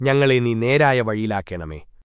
ഞങ്ങളെ നീ നേരായ വഴിയിലാക്കണമേ